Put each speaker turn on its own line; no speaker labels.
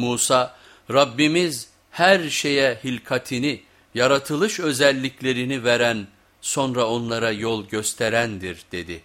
Musa, Rabbimiz her şeye hilkatini, yaratılış özelliklerini veren, sonra onlara yol gösterendir dedi.